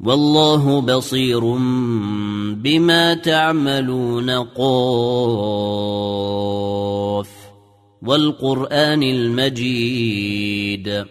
والله بصير بما تعملون قاف. والقرآن المجيد.